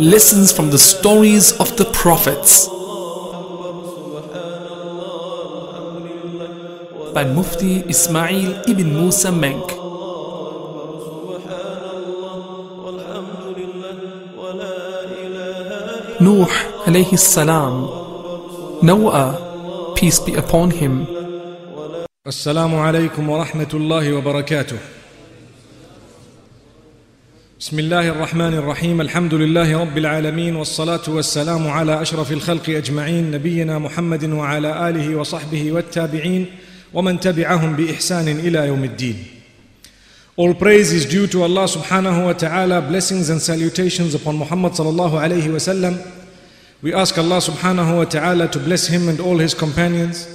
lessons from the stories of the prophets by Mufti Ismail ibn Musa Menk. Nuh alayhi salam, Noah, peace be upon him. Assalamu alaikum wa rahmatullahi wa barakatuh. بسم الله الرحمن الرحيم، الحمد لله رب العالمين والصلاة والسلام على أشرف الخلق أجمعين نبينا محمد وعلى آله وصحبه والتابعين ومن تبعهم بإحسان إلى يوم الدين. All praise is due to Allah subhanahu wa ta'ala, blessings and salutations upon Muhammad sallallahu alayhi wa sallam. We ask Allah subhanahu wa ta'ala to bless him and all his companions.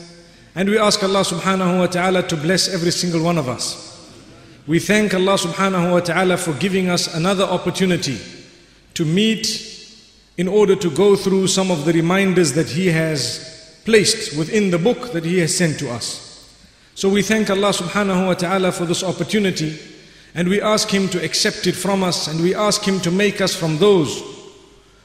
And we ask Allah subhanahu wa ta'ala to bless every single one of us. We thank Allah subhanahu wa ta'ala for giving us another opportunity to meet in order to go through some of the reminders that He has placed within the book that He has sent to us. So we thank Allah subhanahu wa ta'ala for this opportunity and we ask Him to accept it from us and we ask Him to make us from those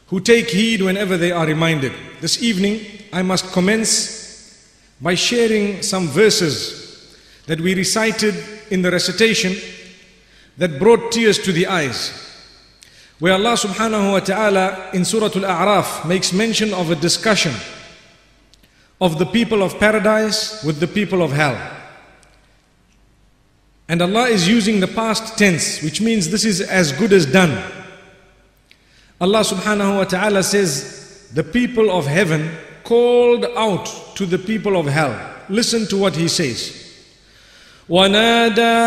who take heed whenever they are reminded. This evening I must commence by sharing some verses that we recited in the recitation that brought tears to the eyes. Where Allah subhanahu wa ta'ala in Surah Al-A'raf makes mention of a discussion of the people of paradise with the people of hell. And Allah is using the past tense, which means this is as good as done. Allah subhanahu wa ta'ala says, The people of heaven called out to the people of hell. Listen to what He says. ونادى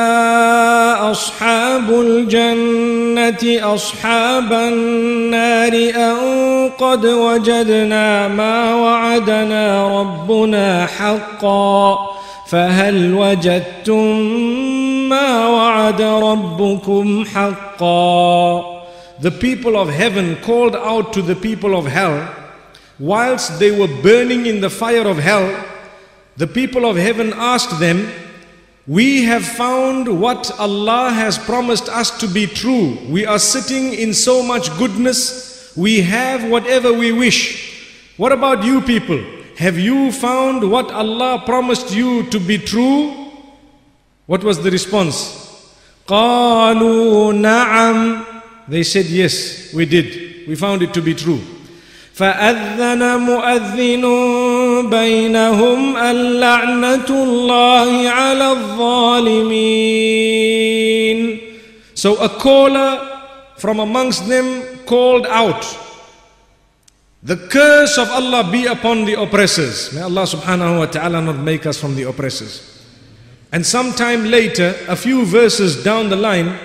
أصحاب الجنة أصحاب النار أن قد وجدنا ما وعدنا ربنا حقا فهل وجدتم ما وعد ربكم حقا The people of heaven called out to the people of hell whilst they were burning in the fire of hell. The people of heaven asked them, We have found what Allah has promised us to be true. We are sitting in so much goodness. We have whatever we wish. What about you people? Have you found what Allah promised you to be true? What was the response? قالوا نعم They said, Yes, we did. We found it to be true. فأذن مؤذن بينهم اللعنة الله على الظالمين So a caller from amongst them called out, The curse of Allah be upon the oppressors. May Allah subhanahu wa ta'ala not make us from the oppressors. And sometime later, a few verses down the line,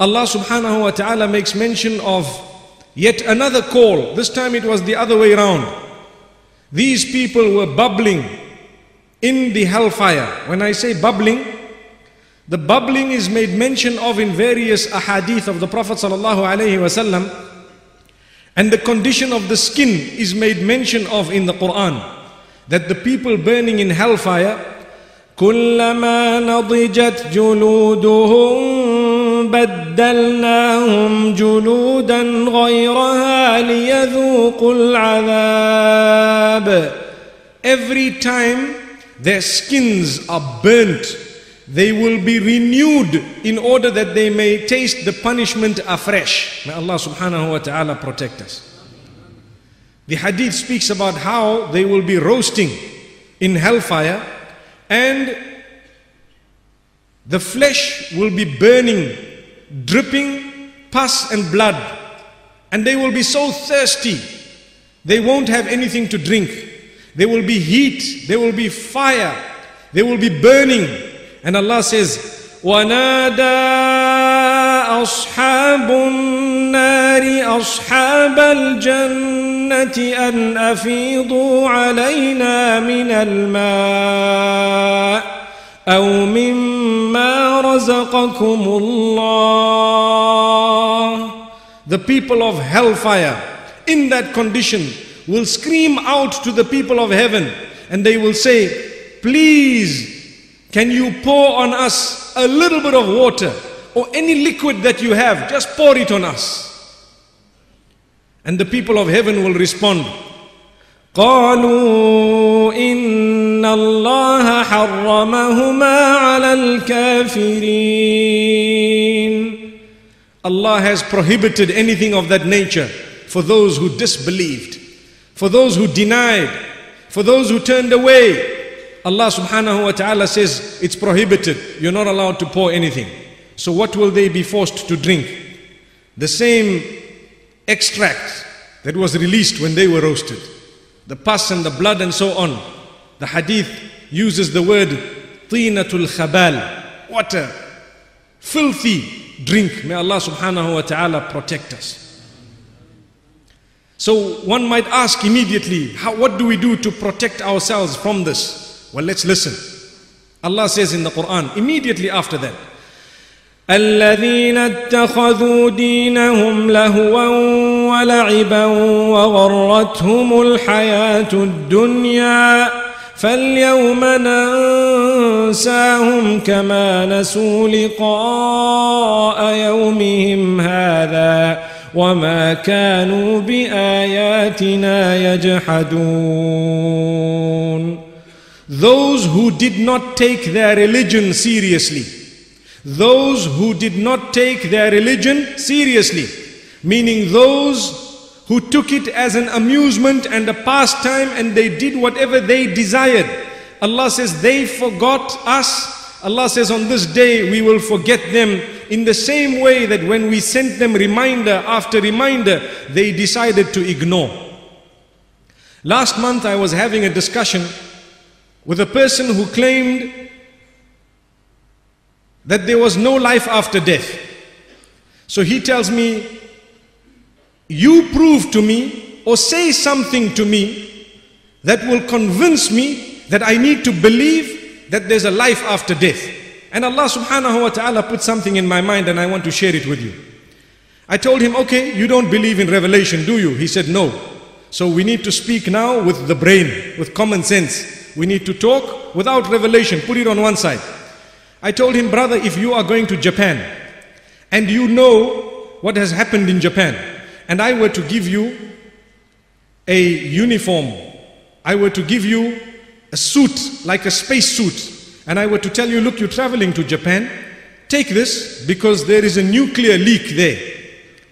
Allah subhanahu wa ta'ala makes mention of yet another call. This time it was the other way round. These people were bubbling in the hellfire. When I say bubbling, the bubbling is made mention of in various ahadith of the Prophet sallallahu alaihi wasallam, and the condition of the skin is made mention of in the Quran. That the people burning in hellfire, كلما نضجت جلودهم بدلناهم جلودا غيرها ليذوقوا العذاب every time their skins are burnt, they will be renewed in order that they may taste the punishment afresh. May Allah subhanahu wa ta'ala protect us. The hadith speaks about how they will be roasting in hellfire and the flesh will be burning, dripping pus and blood, and they will be so thirsty, they won't have anything to drink. There will be heat, there will be fire, they will be burning. And Allah says, ونادى أصحاب النار أصحاب الجنة أن أفيضوا علينا من الماء أو مما رزقكم الله The people of hellfire in that condition will scream out to the people of heaven and they will say, Please, can you pour on us a little bit of water or any liquid that you have? Just pour it on us. And the people of heaven will respond, قالوا إن الله حرمهما على الكافرين Allah has prohibited anything of that nature for those who disbelieved, for those who denied, for those who turned away. Allah subhanahu wa ta'ala says it's prohibited. You're not allowed to pour anything. So what will they be forced to drink? The same extract that was released when they were roasted. The pus and the blood and so on. The hadith uses the word tinatul khabal, water, filthy drink. May Allah subhanahu wa ta'ala protect us. So one might ask immediately, how, what do we do to protect ourselves from this? Well, let's listen. Allah says in the Quran, immediately after that, الذين اتخذوا دينهم لهوا ولعبا وغرتهم الحياة الدنيا فاليوم ننساهم كما نسوا لقاء يومهم هذا وما كانوا بآياتنا يجحدون. Those who did not take their religion seriously, those who did not take their religion seriously, meaning those who took it as an amusement and a pastime and they did whatever they desired. Allah says they forgot us. Allah says on this day we will forget them in the same way that when we sent them reminder after reminder, they decided to ignore. Last month I was having a discussion with a person who claimed that there was no life after death. So he tells me, You prove to me or say something to me that will convince me that I need to believe that there's a life after death. And Allah subhanahu wa ta'ala put something in my mind and I want to share it with you. I told him, Okay, you don't believe in revelation, do you? He said, No. So we need to speak now with the brain, with common sense. We need to talk without revelation. Put it on one side. I told him, brother, if you are going to Japan and you know what has happened in Japan, and I were to give you a uniform, I were to give you a suit, like a space suit, and I were to tell you, look, you're traveling to Japan, take this because there is a nuclear leak there.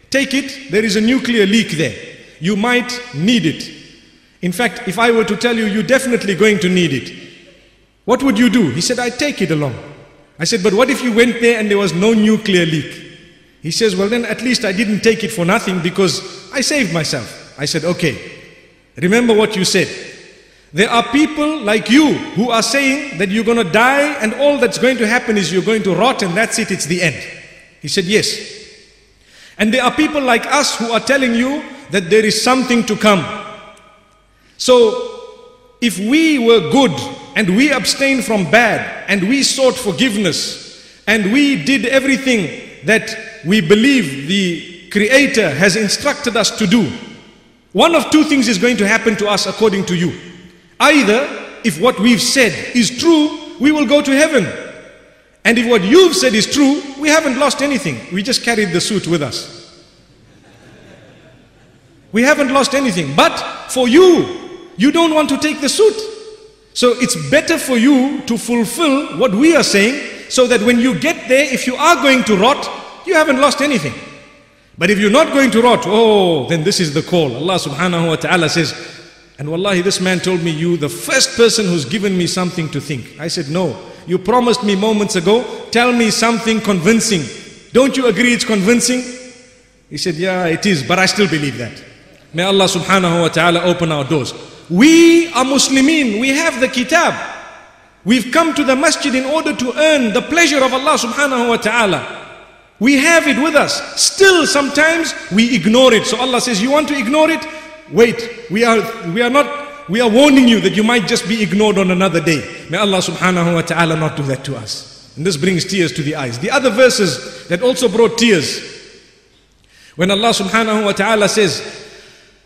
Take it, there is a nuclear leak there. You might need it. In fact, if I were to tell you, you're definitely going to need it, what would you do? He said, I take it along. I said, but what if you went there and there was no nuclear leak? He says, well, then at least I didn't take it for nothing because I saved myself. I said, okay, remember what you said. There are people like you who are saying that you're going to die and all that's going to happen is you're going to rot and that's it, it's the end. He said, yes. And there are people like us who are telling you that there is something to come. So, if we were good and we abstained from bad and we sought forgiveness and we did everything that we believe the Creator has instructed us to do, one of two things is going to happen to us according to you. Either, if what we've said is true, we will go to heaven. And if what you've said is true, we haven't lost anything. We just carried the suit with us. We haven't lost anything. But for you, you don't want to take the suit. So it's better for you to fulfill what we are saying so that when you get there, if you are going to rot, you haven't lost anything. But if you're not going to rot, oh, then this is the call. Allah subhanahu wa ta'ala says, and wallahi, this man told me, you the first person who's given me something to think. I said, no. You promised me moments ago, tell me something convincing. Don't you agree it's convincing? He said, yeah, it is, but I still believe that. May Allah subhanahu wa ta'ala open our doors. We are Muslimin, we have the kitab. We've come to the masjid in order to earn the pleasure of Allah subhanahu wa ta'ala. We have it with us. Still, sometimes we ignore it. So Allah says, You want to ignore it? Wait. We are, we are not, we are warning you that you might just be ignored on another day. May Allah subhanahu wa ta'ala not do that to us. And this brings tears to the eyes. The other verses that also brought tears. When Allah subhanahu wa ta'ala says,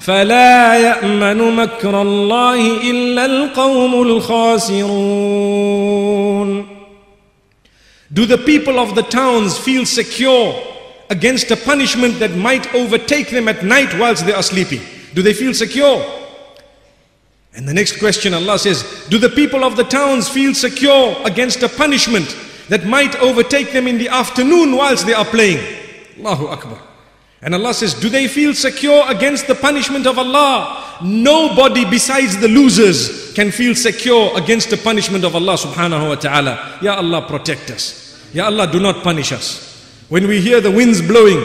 فلا يأمن مكر الله إلا القوم الخاسرون Do the people of the towns feel secure against a punishment that might overtake them at night whilst they are sleeping? Do they feel secure? And the next question Allah says, Do the people of the towns feel secure against a punishment that might overtake them in the afternoon whilst they are playing? Allahu Akbar. And Allah says, Do they feel secure against the punishment of Allah? Nobody besides the losers can feel secure against the punishment of Allah subhanahu wa ta'ala. Ya Allah, protect us. Ya Allah, do not punish us. When we hear the winds blowing,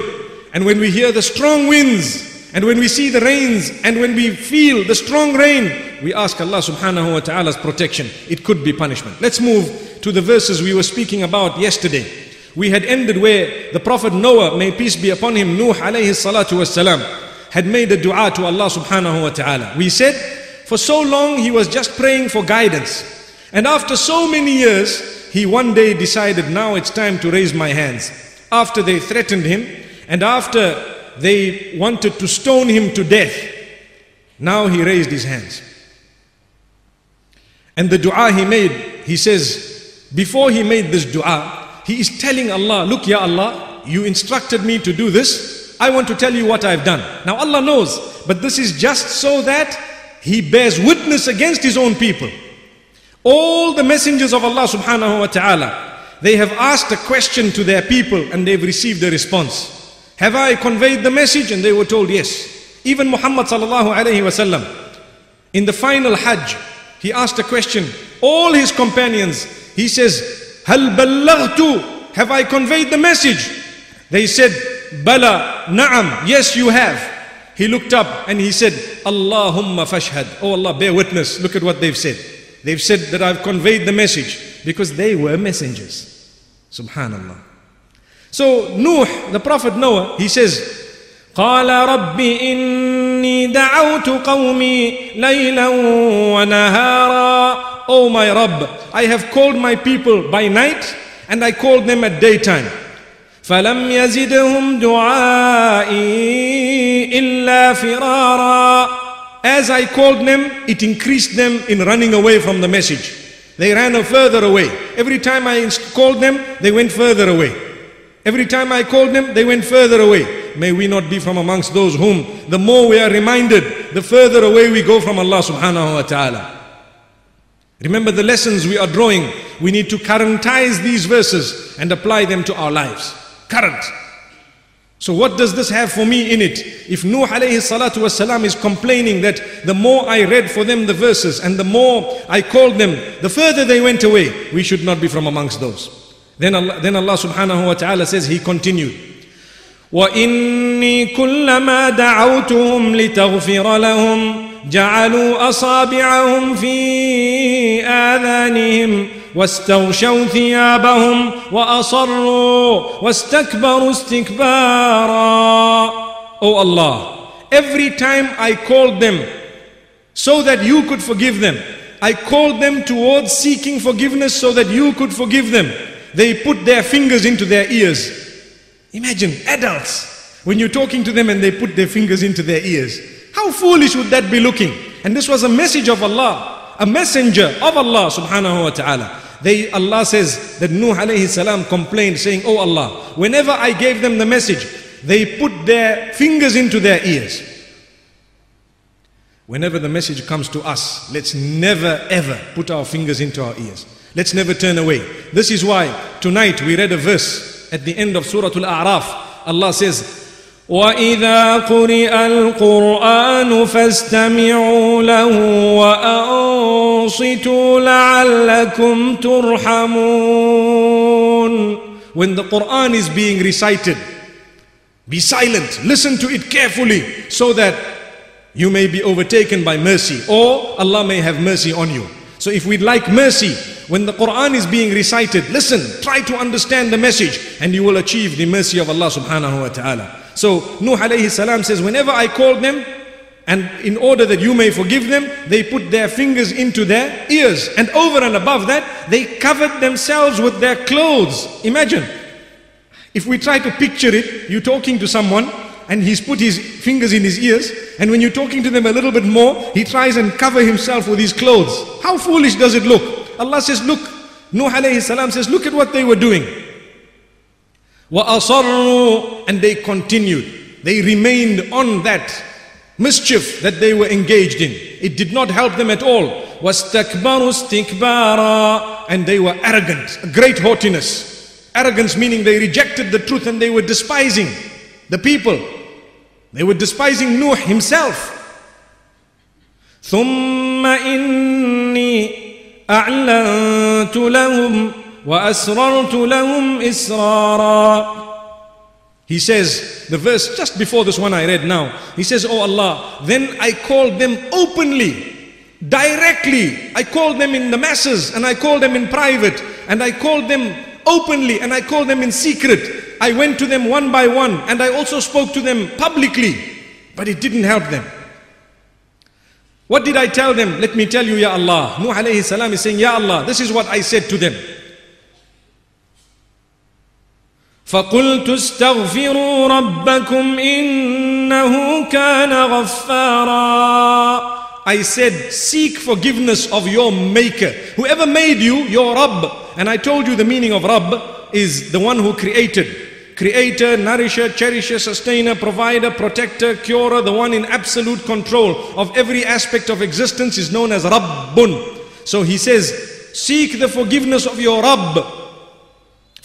and when we hear the strong winds, and when we see the rains, and when we feel the strong rain, we ask Allah subhanahu wa ta'ala's protection. It could be punishment. Let's move to the verses we were speaking about yesterday. We had ended where the Prophet Noah, may peace be upon him, Nuh alayhi salatu wasalam, had made a dua to Allah subhanahu wa ta'ala. We said, for so long he was just praying for guidance. And after so many years, he one day decided, now it's time to raise my hands. After they threatened him, and after they wanted to stone him to death, now he raised his hands. And the dua he made, he says, before he made this dua, he is telling Allah, look ya Allah, you instructed me to do this. I want to tell you what I've done. Now Allah knows, but this is just so that he bears witness against his own people. All the messengers of Allah subhanahu wa ta'ala, they have asked a question to their people and they've received a response. Have I conveyed the message? And they were told yes. Even Muhammad sallallahu alayhi wasallam, in the final Hajj, he asked a question. All his companions, he says, هل بلغت have I conveyed the message they said bala na'am yes you have he looked up and he said Allahumma fashhad oh Allah bear witness look at what they've said they've said that I've conveyed the message because they were messengers subhanallah so Nuh the prophet Noah he says قال رب إني دعوت قومي ليلا ونهارا Oh my Rabb, I have called my people by night and I called them at daytime. فلم يزدهم دعائي إلا فرارا As I called them, it increased them in running away from the message. They ran further away. Every time I called them, they went further away. Every time I called them, they went further away. May we not be from amongst those whom the more we are reminded, the further away we go from Allah subhanahu wa ta'ala. Remember the lessons we are drawing. We need to currentize these verses and apply them to our lives. Current. So what does this have for me in it? If Nuh alayhi salatu wasalam is complaining that the more I read for them the verses and the more I called them, the further they went away, we should not be from amongst those. Then Allah, then Allah subhanahu wa ta'ala says, He continued. وإني كلما دعوتهم لتغفر لهم جعلوا اصابعهم في اذانهم واستغشوا ثيابهم واصروا واستكبروا استكبارا Oh Allah every time I called them so that you could forgive them I called them towards seeking forgiveness so that you could forgive them they put their fingers into their ears imagine adults when you're talking to them and they put their fingers into their ears how foolish would that be looking? And this was a message of Allah, a messenger of Allah subhanahu wa ta'ala. They, Allah says that Nuh alayhi salam complained saying, Oh Allah, whenever I gave them the message, they put their fingers into their ears. Whenever the message comes to us, let's never ever put our fingers into our ears. Let's never turn away. This is why tonight we read a verse at the end of Surah Al-A'raf. Allah says, واذا قرئ القران فاستمعوا له وانصتوا لعلكم ترحمون When the Quran is being recited, be silent, listen to it carefully so that you may be overtaken by mercy or Allah may have mercy on you. So if we'd like mercy, when the Quran is being recited, listen, try to understand the message and you will achieve the mercy of Allah subhanahu wa ta'ala. So Nuh alayhi salam says, whenever I called them, and in order that you may forgive them, they put their fingers into their ears. And over and above that, they covered themselves with their clothes. Imagine. If we try to picture it, you're talking to someone and he's put his fingers in his ears, and when you're talking to them a little bit more, he tries and cover himself with his clothes. How foolish does it look? Allah says, look, Nuh alayhi salam says, look at what they were doing. وَأَصَرُّوا And they continued. They remained on that mischief that they were engaged in. It did not help them at all. وَاسْتَكْبَرُوا اسْتِكْبَارًا And they were arrogant, a great haughtiness. Arrogance meaning they rejected the truth and they were despising the people. They were despising Nuh himself. ثم إني أعلنت لهم وأسررت لهم إسرارا He says, the verse just before this one I read now, he says, Oh Allah, then I called them openly, directly. I called them in the masses and I called them in private and I called them openly and I called them in secret. I went to them one by one and I also spoke to them publicly, but it didn't help them. What did I tell them? Let me tell you, Ya Allah. Nuh alayhi salam is saying, Ya Allah, this is what I said to them. فقلت استغفروا ربكم إنه كان غفارا I said, seek forgiveness of your maker. Whoever made you, your Rabb. And I told you the meaning of Rabb is the one who created. Creator, nourisher, cherisher, sustainer, provider, protector, curer, the one in absolute control of every aspect of existence is known as Rabbun. So he says, seek the forgiveness of your Rabb.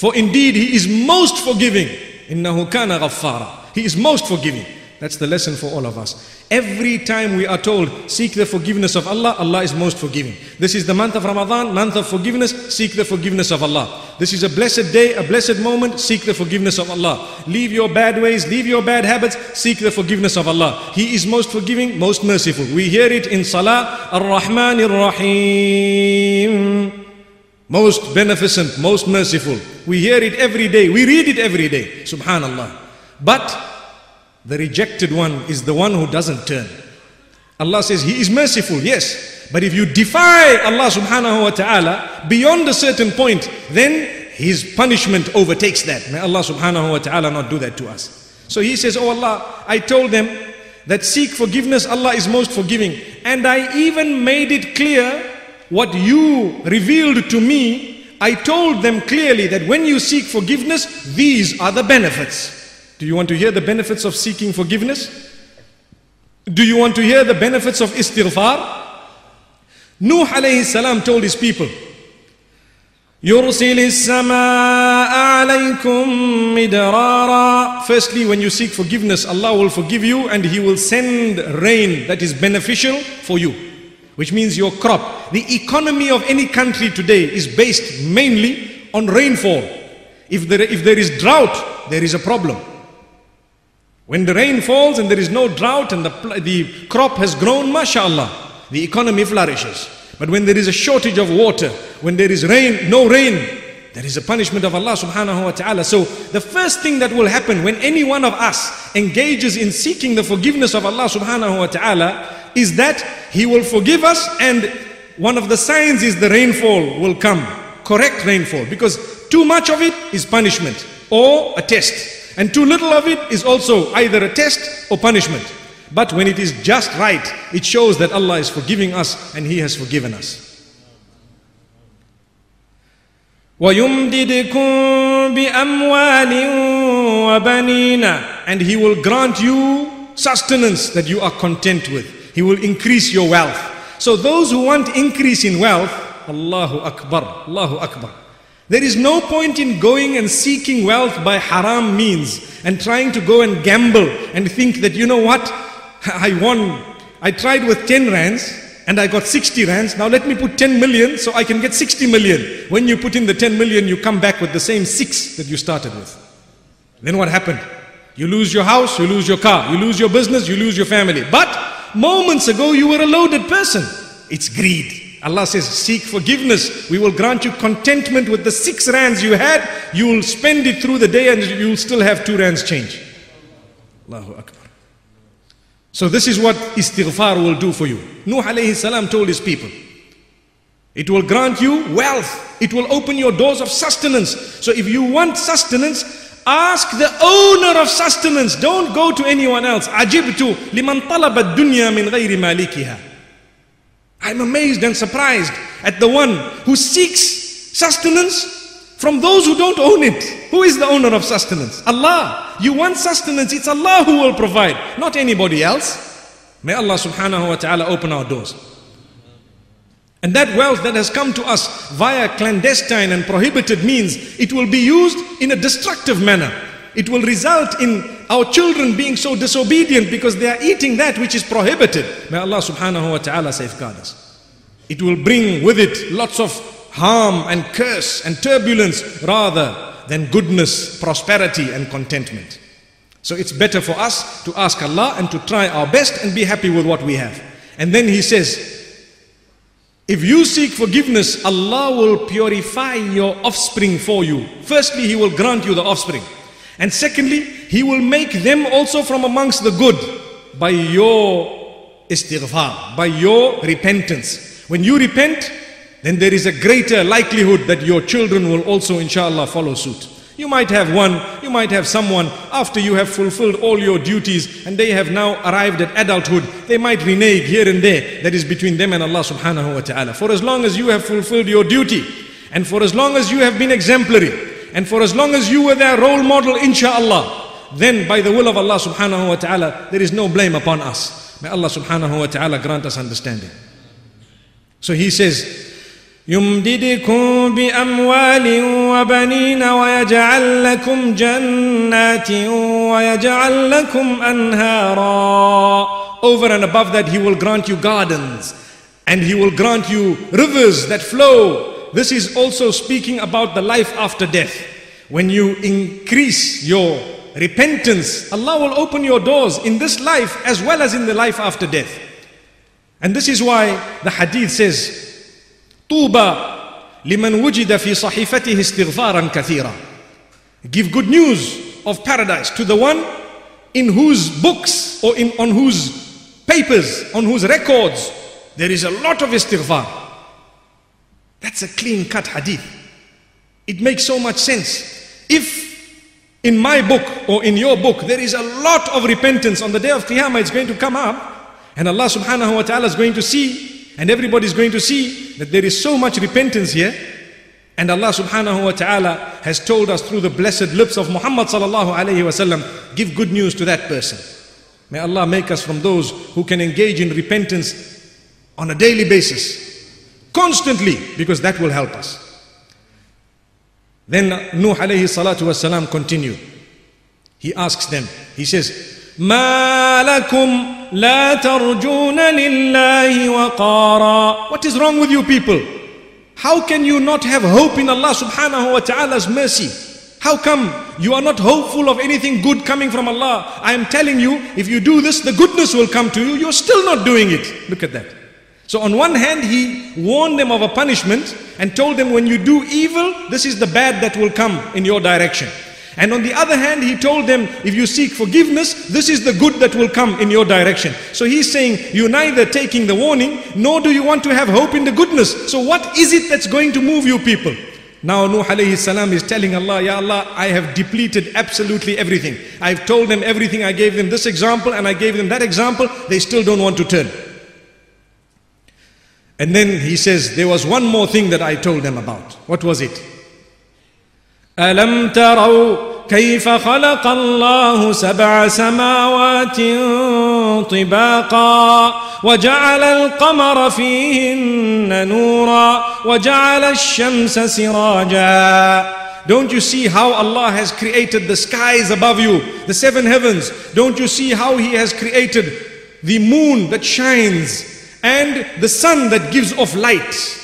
For indeed he is most forgiving. Innahu kana ghaffara. He is most forgiving. That's the lesson for all of us. Every time we are told, seek the forgiveness of Allah, Allah is most forgiving. This is the month of Ramadan, month of forgiveness, seek the forgiveness of Allah. This is a blessed day, a blessed moment, seek the forgiveness of Allah. Leave your bad ways, leave your bad habits, seek the forgiveness of Allah. He is most forgiving, most merciful. We hear it in Salah, Ar-Rahman Ar-Rahim. Most beneficent, most merciful. We hear it every day. We read it every day. Subhanallah. But the rejected one is the one who doesn't turn. Allah says He is merciful, yes. But if you defy Allah subhanahu wa ta'ala beyond a certain point, then His punishment overtakes that. May Allah subhanahu wa ta'ala not do that to us. So He says, Oh Allah, I told them that seek forgiveness, Allah is most forgiving. And I even made it clear what you revealed to me. I told them clearly that when you seek forgiveness, these are the benefits. Do you want to hear the benefits of seeking forgiveness? Do you want to hear the benefits of istighfar? Nuh alayhi salam told his people, يرسل السماء عليكم مدرارا Firstly, when you seek forgiveness, Allah will forgive you and He will send rain that is beneficial for you, which means your crop. The economy of any country today is based mainly on rainfall. If there, if there is drought, there is a problem. When the rain falls and there is no drought and the, the crop has grown, mashallah, the economy flourishes. But when there is a shortage of water, when there is rain, no rain, there is a punishment of Allah subhanahu wa ta'ala. So the first thing that will happen when any one of us engages in seeking the forgiveness of Allah subhanahu wa ta'ala is that He will forgive us and one of the signs is the rainfall will come. Correct rainfall. Because too much of it is punishment or a test. And too little of it is also either a test or punishment. But when it is just right, it shows that Allah is forgiving us and He has forgiven us. ويمددكم بأموال وبنين And He will grant you sustenance that you are content with. He will increase your wealth. So those who want increase in wealth, Allahu Akbar, Allahu Akbar. There is no point in going and seeking wealth by haram means and trying to go and gamble and think that, you know what, I won, I tried with 10 rands and I got 60 rands. Now let me put 10 million so I can get 60 million. When you put in the 10 million, you come back with the same six that you started with. Then what happened? You lose your house, you lose your car, you lose your business, you lose your family. But moments ago, you were a loaded person. It's greed. Allah says, seek forgiveness. We will grant you contentment with the six rands you had. You will spend it through the day and you will still have two rands change. Allahu Akbar. So this is what istighfar will do for you. Nuh alayhi salam told his people. It will grant you wealth. It will open your doors of sustenance. So if you want sustenance, Ask the owner of sustenance. Don't go to anyone else. Ajibtu liman talabat dunya min ghayri malikiha. I'm amazed and surprised at the one who seeks sustenance from those who don't own it. Who is the owner of sustenance? Allah. You want sustenance, it's Allah who will provide, not anybody else. May Allah subhanahu wa ta'ala open our doors. And that wealth that has come to us via clandestine and prohibited means, it will be used in a destructive manner. It will result in our children being so disobedient because they are eating that which is prohibited. May Allah subhanahu wa ta'ala safeguard us. It will bring with it lots of harm and curse and turbulence rather than goodness, prosperity and contentment. So it's better for us to ask Allah and to try our best and be happy with what we have. And then He says, if you seek forgiveness, Allah will purify your offspring for you. Firstly, He will grant you the offspring. And secondly, He will make them also from amongst the good by your istighfar, by your repentance. When you repent, then there is a greater likelihood that your children will also inshallah follow suit. You might have one, you might have someone after you have fulfilled all your duties and they have now arrived at adulthood, they might renege here and there. That is between them and Allah subhanahu wa ta'ala. For as long as you have fulfilled your duty and for as long as you have been exemplary and for as long as you were their role model, inshallah, then by the will of Allah subhanahu wa ta'ala, there is no blame upon us. May Allah subhanahu wa ta'ala grant us understanding. So he says, يمددكم بأموال وبنين ويجعل لكم جنات ويجعل لكم أنهارا Over and above that, He will grant you gardens and He will grant you rivers that flow. This is also speaking about the life after death. When you increase your repentance, Allah will open your doors in this life as well as in the life after death. And this is why the hadith says, طوبى لمن وجد في صحيفته استغفارا كثيرا Give good news of paradise to the one in whose books or in, on whose papers, on whose records there is a lot of istighfar. That's a clean cut hadith. It makes so much sense. If in my book or in your book there is a lot of repentance on the day of Qiyamah, it's going to come up and Allah subhanahu wa ta'ala is going to see and everybody is going to see that there is so much repentance here. And Allah subhanahu wa ta'ala has told us through the blessed lips of Muhammad sallallahu alayhi wasallam, give good news to that person. May Allah make us from those who can engage in repentance on a daily basis, constantly, because that will help us. Then Nuh alayhi salatu wasalam continued. He asks them, he says, ما لكم لا ترجون لله وقارا What is wrong with you people? How can you not have hope in Allah subhanahu wa ta'ala's mercy? How come you are not hopeful of anything good coming from Allah? I am telling you, if you do this, the goodness will come to you. You're still not doing it. Look at that. So on one hand, he warned them of a punishment and told them when you do evil, this is the bad that will come in your direction. And on the other hand, he told them, if you seek forgiveness, this is the good that will come in your direction. So he's saying, you're neither taking the warning, nor do you want to have hope in the goodness. So what is it that's going to move you people? Now Nuh alayhi salam is telling Allah, Ya Allah, I have depleted absolutely everything. I've told them everything. I gave them this example and I gave them that example. They still don't want to turn. And then he says, there was one more thing that I told them about. What was it? ألم تروا كيف خلق الله سبع سماوات طباقا وجعل القمر فيهن نورا وجعل الشمس سراجا Don't you see how Allah has created the skies above you, the seven heavens? Don't you see how He has created the moon that shines and the sun that gives off light?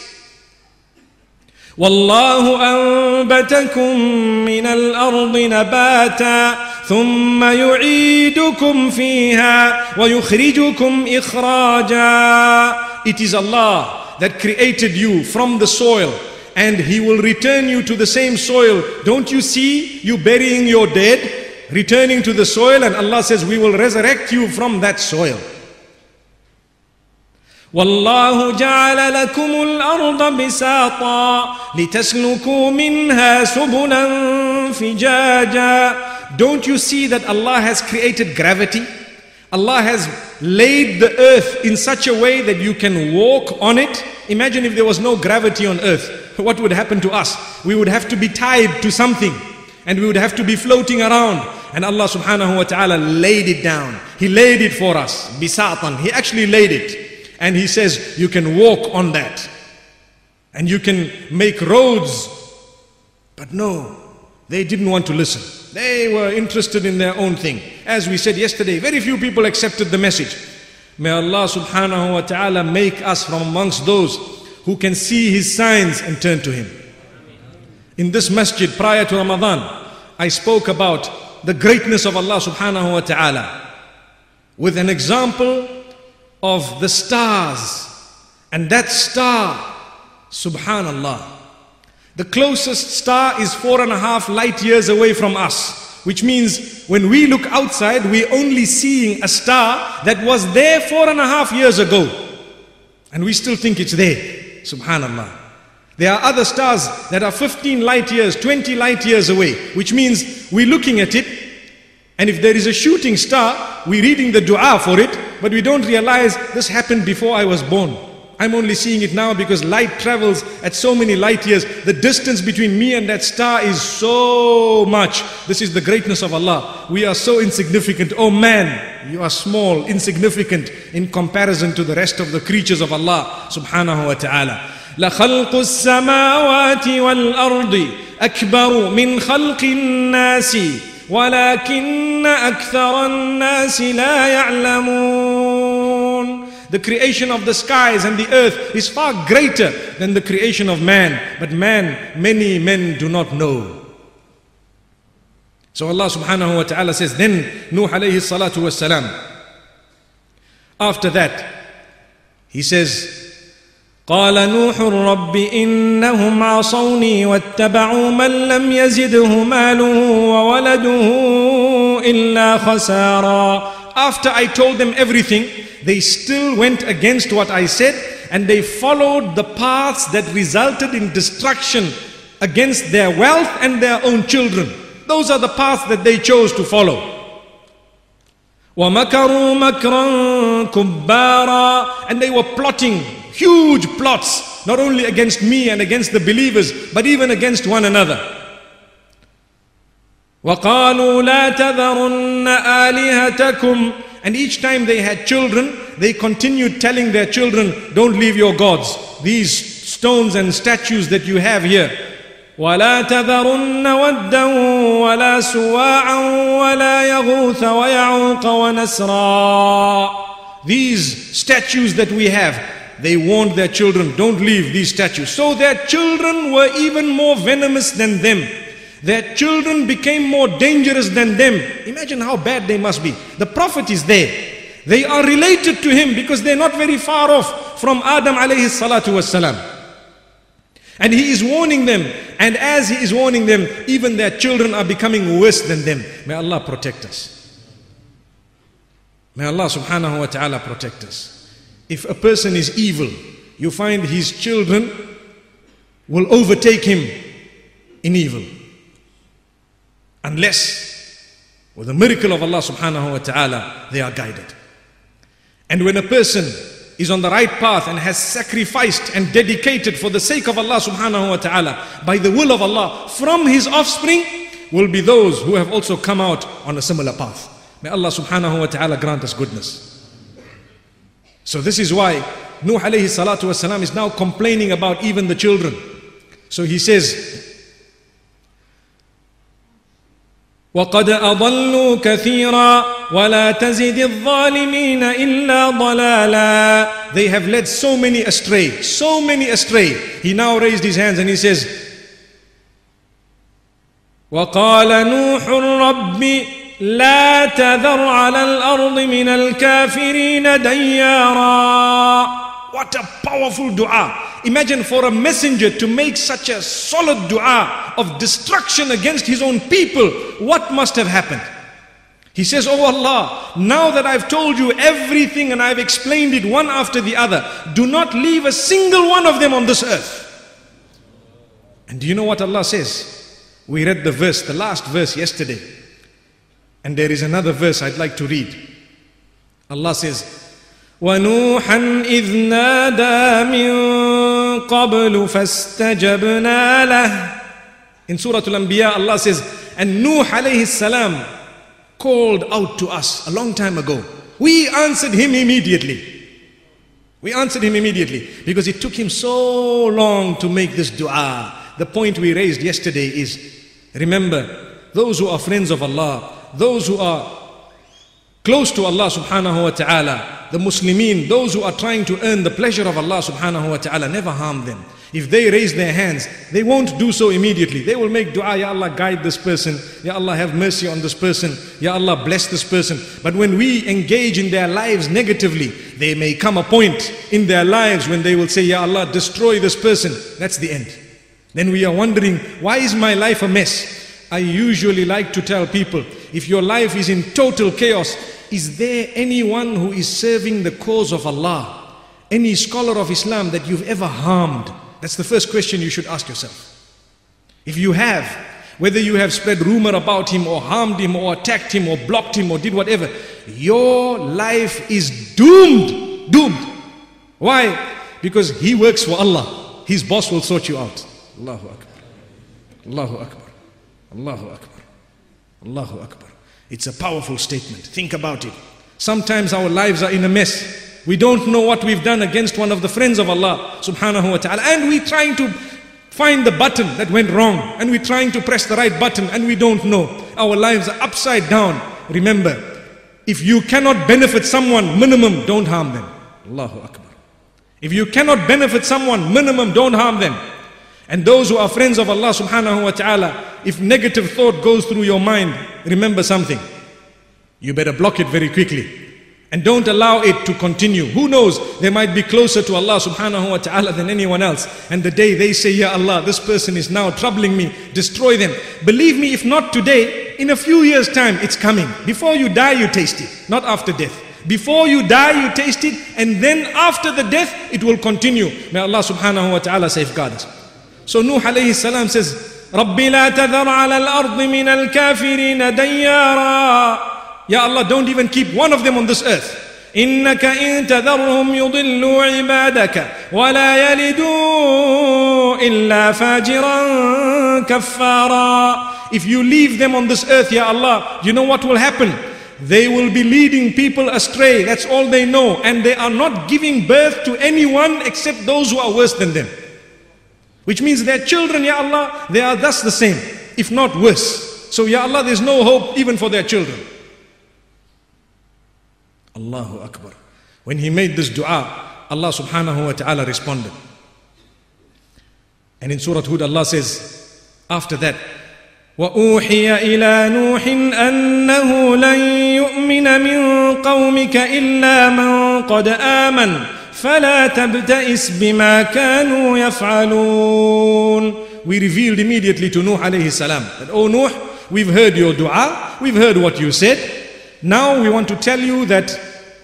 والله أنبتكم من الأرض نباتا ثم يعيدكم فيها ويخرجكم إخراجا It is Allah that created you from the soil and He will return you to the same soil. Don't you see you burying your dead, returning to the soil and Allah says we will resurrect you from that soil. والله جعل لكم الأرض بساطا لتسلكوا منها سبلا فجاجا Don't you see that Allah has created gravity? Allah has laid the earth in such a way that you can walk on it. Imagine if there was no gravity on earth. What would happen to us? We would have to be tied to something and we would have to be floating around. And Allah subhanahu wa ta'ala laid it down. He laid it for us. Bisatan. He actually laid it. And He says, you can walk on that. And you can make roads. But no, they didn't want to listen. They were interested in their own thing. As we said yesterday, very few people accepted the message. May Allah subhanahu wa ta'ala make us from amongst those who can see His signs and turn to Him. In this masjid prior to Ramadan, I spoke about the greatness of Allah subhanahu wa ta'ala with an example of the stars. And that star, subhanallah, the closest star is four and a half light years away from us, which means when we look outside, we're only seeing a star that was there four and a half years ago. And we still think it's there. Subhanallah. There are other stars that are 15 light years, 20 light years away, which means we're looking at it. And if there is a shooting star, we're reading the dua for it, but we don't realize this happened before I was born. I'm only seeing it now because light travels at so many light years. The distance between me and that star is so much. This is the greatness of Allah. We are so insignificant. Oh man, you are small, insignificant in comparison to the rest of the creatures of Allah subhanahu wa ta'ala. لخلق السماوات والأرض أكبر من خلق الناس ولكن أكثر الناس لا يعلمون the creation of the skies and the earth is far greater than the creation of man. But man, many men do not know. So Allah subhanahu wa ta'ala says, then Nuh alayhi salatu was salam. After that, he says, قال نوح رب إنهم عصوني واتبعوا من لم يزده ماله وولده إلا خسارا after I told them everything, they still went against what I said and they followed the paths that resulted in destruction against their wealth and their own children. Those are the paths that they chose to follow. وَمَكَرُوا مَكْرًا كُبَّارًا And they were plotting huge plots, not only against me and against the believers, but even against one another. وَقَالُوا لَا تَذَرُنَّ آلِهَتَكُمْ And each time they had children, they continued telling their children, don't leave your gods. These stones and statues that you have here. ولا تذرن ودا ولا سواعا ولا يغوث ويعوق ونسرا These statues that we have, they warned their children, don't leave these statues. So their children were even more venomous than them. Their children became more dangerous than them. Imagine how bad they must be. The Prophet is there. They are related to him because they're not very far off from Adam alayhi salatu wasalam. And he is warning them. And as he is warning them, even their children are becoming worse than them. May Allah protect us. May Allah subhanahu wa ta'ala protect us. If a person is evil, you find his children will overtake him in evil. Unless, with the miracle of Allah subhanahu wa ta'ala, they are guided. And when a person is on the right path and has sacrificed and dedicated for the sake of Allah subhanahu wa ta'ala, by the will of Allah, from his offspring will be those who have also come out on a similar path. May Allah subhanahu wa ta'ala grant us goodness. So this is why Nuh alayhi salatu wasalam is now complaining about even the children. So he says, وقد أضلوا كثيرا ولا تزد الظالمين إلا ضلالا They have led so many astray, so many astray. He now raised his hands and he says, وقال نوح رب لا تذر على الأرض من الكافرين ديارا What a powerful dua. Imagine for a messenger to make such a solid dua of destruction against his own people. What must have happened? He says, Oh Allah, now that I've told you everything and I've explained it one after the other, do not leave a single one of them on this earth. And do you know what Allah says? We read the verse, the last verse yesterday. And there is another verse I'd like to read. Allah says, ونوحا إذ نادى من قبل فاستجبنا له In Surah Al-Anbiya, Allah says, and Nuh alayhi salam called out to us a long time ago. We answered him immediately. We answered him immediately because it took him so long to make this dua. The point we raised yesterday is remember, those who are friends of Allah, those who are close to Allah subhanahu wa ta'ala, the Muslimin, those who are trying to earn the pleasure of Allah subhanahu wa ta'ala, never harm them. If they raise their hands, they won't do so immediately. They will make dua, Ya Allah, guide this person. Ya Allah, have mercy on this person. Ya Allah, bless this person. But when we engage in their lives negatively, there may come a point in their lives when they will say, Ya Allah, destroy this person. That's the end. Then we are wondering, why is my life a mess? I usually like to tell people, if your life is in total chaos, is there anyone who is serving the cause of Allah? Any scholar of Islam that you've ever harmed? That's the first question you should ask yourself. If you have, whether you have spread rumor about him or harmed him or attacked him or blocked him or did whatever, your life is doomed. Doomed. Why? Because he works for Allah. His boss will sort you out. Allahu Akbar. Allahu Akbar. Allahu Akbar. Allahu Akbar. It's a powerful statement. Think about it. Sometimes our lives are in a mess. We don't know what we've done against one of the friends of Allah subhanahu wa ta'ala. And we're trying to find the button that went wrong. And we're trying to press the right button and we don't know. Our lives are upside down. Remember, if you cannot benefit someone, minimum, don't harm them. Allahu Akbar. If you cannot benefit someone, minimum, don't harm them. And those who are friends of Allah subhanahu wa ta'ala, if negative thought goes through your mind, remember something. You better block it very quickly. And don't allow it to continue. Who knows? They might be closer to Allah subhanahu wa ta'ala than anyone else. And the day they say, Ya Allah, this person is now troubling me, destroy them. Believe me, if not today, in a few years' time, it's coming. Before you die, you taste it, not after death. Before you die, you taste it, and then after the death, it will continue. May Allah subhanahu wa ta'ala safeguard us. So Nuh alayhi salam says, رب لا تذر على الأرض من الكافرين ديارا Ya Allah, don't even keep one of them on this earth. إنك إن تذرهم يضلوا عبادك ولا يلدوا إلا فاجرا كفارا If you leave them on this earth, Ya Allah, you know what will happen? They will be leading people astray. That's all they know. And they are not giving birth to anyone except those who are worse than them. Which means their children, Ya Allah, they are thus the same, if not worse. So, Ya Allah, there's no hope even for their children. Allahu Akbar. When he made this dua, Allah subhanahu wa ta'ala responded. And in Surah Hud, Allah says, after that, وأوحي إلى نوح أنه لن يؤمن من قومك إلا من قد آمن فلا تبتئس بما كانوا يفعلون We revealed immediately to Nuh alayhi salam that, Oh Nuh, we've heard your dua, we've heard what you said. Now we want to tell you that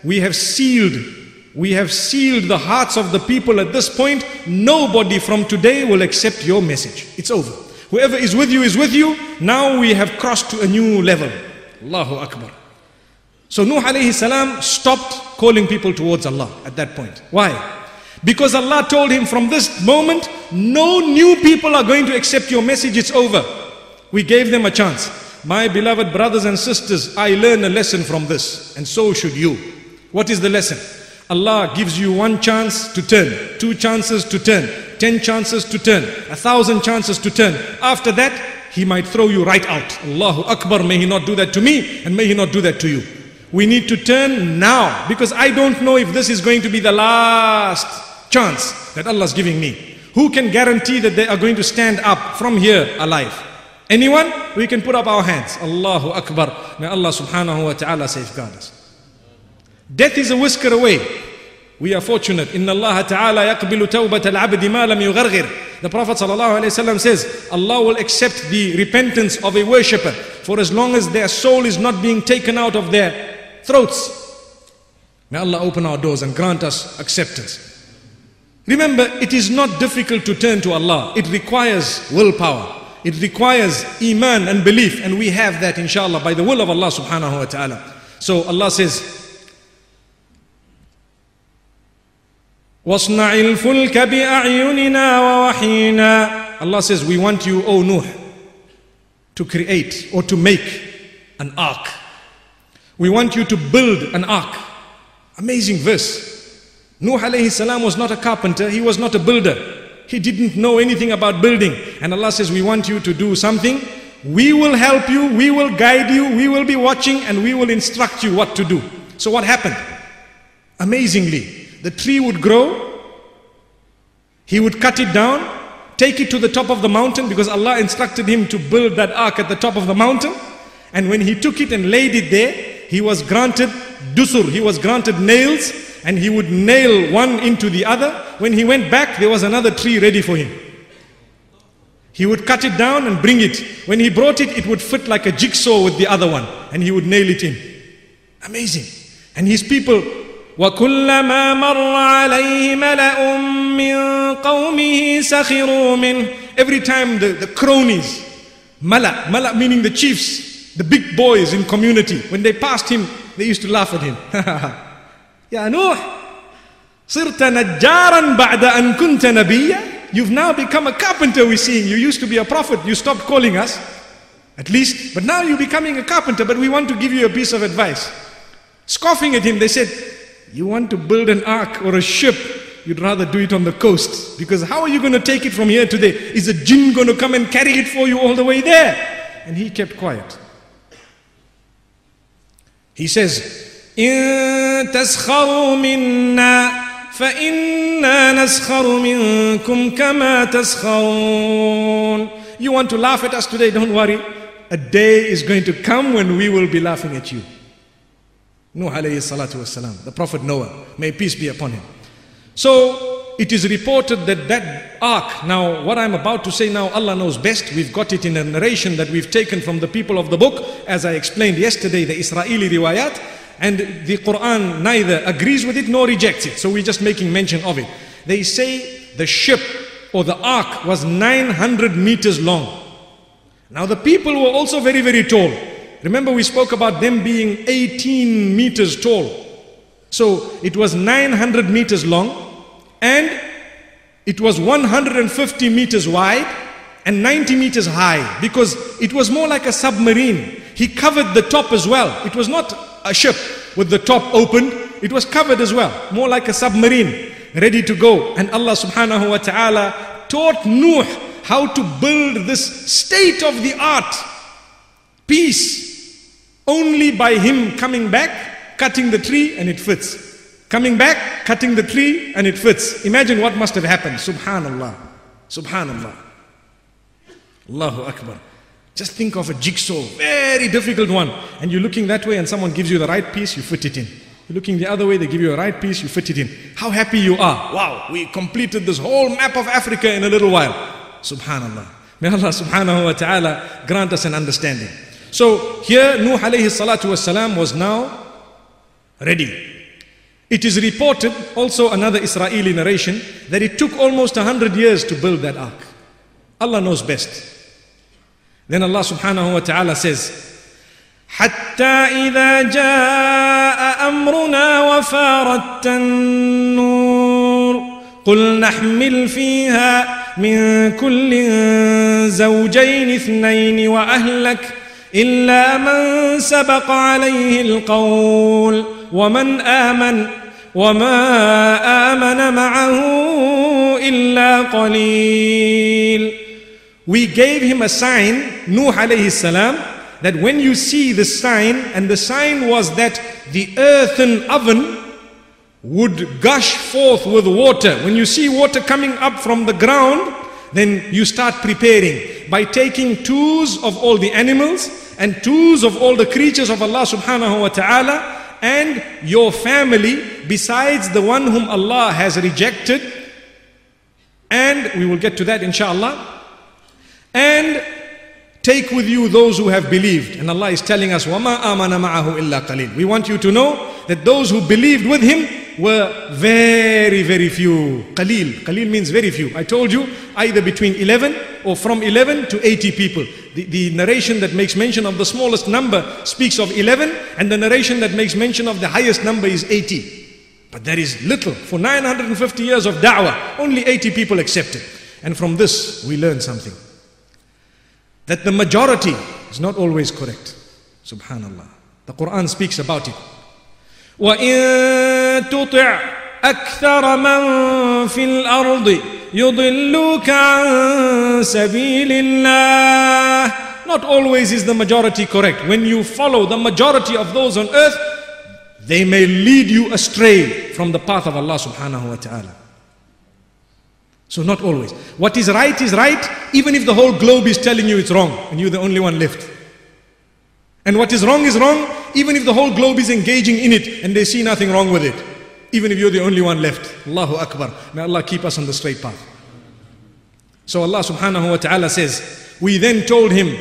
we have sealed we have sealed the hearts of the people at this point. Nobody from today will accept your message. It's over. Whoever is with you is with you. Now we have crossed to a new level. Allahu Akbar. So Nuh alayhi salam stopped calling people towards Allah at that point. Why? Because Allah told him from this moment, no new people are going to accept your message. It's over. We gave them a chance. My beloved brothers and sisters, I learn a lesson from this, and so should you. What is the lesson? Allah gives you one chance to turn, two chances to turn, ten chances to turn, a thousand chances to turn. After that, He might throw you right out. Allahu Akbar, may He not do that to me and may He not do that to you. We need to turn now because I don't know if this is going to be the last chance that Allah is giving me. Who can guarantee that they are going to stand up from here alive? Anyone? We can put up our hands. Allahu Akbar. May Allah subhanahu wa ta'ala safeguard us. Death is a whisker away. We are fortunate. Inna Allah ta'ala yaqbilu tawbat al-abdi ma lam yugharghir. The Prophet sallallahu alayhi wasallam says, Allah will accept the repentance of a worshipper for as long as their soul is not being taken out of their throats. May Allah open our doors and grant us acceptance. Remember, it is not difficult to turn to Allah. It requires willpower. It requires iman and belief, and we have that inshallah by the will of Allah subhanahu wa ta'ala. So Allah says, واصنع الفلك بأعيننا ووحينا Allah says we want you O Nuh to create or to make an ark we want you to build an ark. Amazing verse. Nuh alayhi salam was not a carpenter he was not a builder. He didn't know anything about building. And Allah says we want you to do something. We will help you we will guide you we will be watching and we will instruct you what to do. So what happened? Amazingly the tree would grow. He would cut it down, take it to the top of the mountain because Allah instructed him to build that ark at the top of the mountain. And when he took it and laid it there, he was granted dusur, he was granted nails, and he would nail one into the other. When he went back, there was another tree ready for him. He would cut it down and bring it. When he brought it, it would fit like a jigsaw with the other one, and he would nail it in. Amazing. And his people وكلما مر عليه ملأ من قومه سخروا منه Every time the, the cronies, mala, mala meaning the chiefs, the big boys in community, when they passed him, they used to laugh at him. Ya Nuh, sirta najjaran ba'da an kunta nabiyya. You've now become a carpenter we're seeing. You used to be a prophet. You stopped calling us, at least. But now you're becoming a carpenter, but we want to give you a piece of advice. Scoffing at him, they said, you want to build an ark or a ship, you'd rather do it on the coast. Because how are you going to take it from here to there? Is a jinn going to come and carry it for you all the way there? And he kept quiet. He says, إن تسخروا منا فإنا نسخر منكم كما تسخرون You want to laugh at us today? Don't worry. A day is going to come when we will be laughing at you. Nuh alayhi salatu wasalam, the Prophet Noah, may peace be upon him. So it is reported that that ark, now what I'm about to say now, Allah knows best. We've got it in a narration that we've taken from the people of the book, as I explained yesterday, the Israeli riwayat, and the Quran neither agrees with it nor rejects it. So we're just making mention of it. They say the ship or the ark was 900 meters long. Now the people were also very, very tall. Remember, we spoke about them being 18 meters tall. So it was 900 meters long and it was 150 meters wide and 90 meters high because it was more like a submarine. He covered the top as well. It was not a ship with the top open, it was covered as well, more like a submarine ready to go. And Allah subhanahu wa ta'ala taught Nuh how to build this state of the art piece only by him coming back, cutting the tree, and it fits. Coming back, cutting the tree, and it fits. Imagine what must have happened. Subhanallah. Subhanallah. Allahu Akbar. Just think of a jigsaw, very difficult one. And you're looking that way, and someone gives you the right piece, you fit it in. You're looking the other way, they give you a right piece, you fit it in. How happy you are. Wow, we completed this whole map of Africa in a little while. Subhanallah. May Allah subhanahu wa ta'ala grant us an understanding. So here Nuh alayhi salatu was now ready. It is reported, also another Israeli narration, that it took almost a hundred years to build that ark. Allah knows best. Then Allah subhanahu wa ta'ala says, حتى إذا جاء أمرنا وفارت النور قل نحمل فيها من كل زوجين اثنين وأهلك إلا من سبق عليه القول ومن آمن وما آمن معه إلا قليل We gave him a sign, Nuh alayhi salam, that when you see the sign, and the sign was that the earthen oven would gush forth with water. When you see water coming up from the ground, then you start preparing by taking twos of all the animals and twos of all the creatures of Allah subhanahu wa ta'ala and your family besides the one whom Allah has rejected. And we will get to that inshallah. And take with you those who have believed. And Allah is telling us, وَمَا آمَنَ مَعَهُ إِلَّا قَلِيلٌ. We want you to know that those who believed with him were very, very few. Qalil. Qalil means very few. I told you either between 11 or from 11 to 80 people. The, the narration that makes mention of the smallest number speaks of 11 and the narration that makes mention of the highest number is 80. But there is little. For 950 years of da'wah, only 80 people accepted. And from this we learn something. That the majority is not always correct. Subhanallah. The Quran speaks about it. وإن تطع أكثر من في الأرض يضلوك عن سبيل الله Not always is the majority correct. When you follow the majority of those on earth, they may lead you astray from the path of Allah subhanahu wa ta'ala. So not always. What is right is right, even if the whole globe is telling you it's wrong, and you're the only one left. And what is wrong is wrong, even if the whole globe is engaging in it and they see nothing wrong with it. Even if you're the only one left. Allahu Akbar. May Allah keep us on the straight path. So Allah subhanahu wa ta'ala says, We then told him,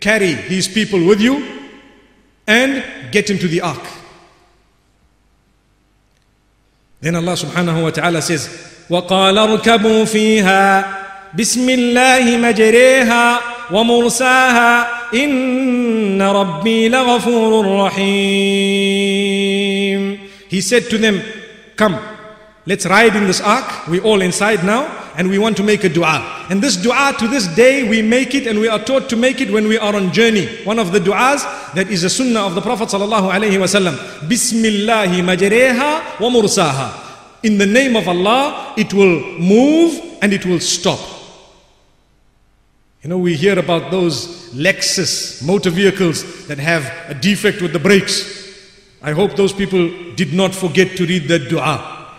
carry his people with you and get into the ark. Then Allah subhanahu wa ta'ala says, وقال اركبوا فيها بسم الله مجريها ومرساها إن ربي لغفور رحيم He said to them, Come, let's ride in this ark. We're all inside now, and we want to make a dua. And this dua to this day we make it, and we are taught to make it when we are on journey. One of the duas that is a sunnah of the Prophet sallallahu alaihi wasallam. Bismillahi majreha wa mursaha. In the name of Allah, it will move and it will stop. You know, we hear about those Lexus motor vehicles that have a defect with the brakes. I hope those people did not forget to read that dua.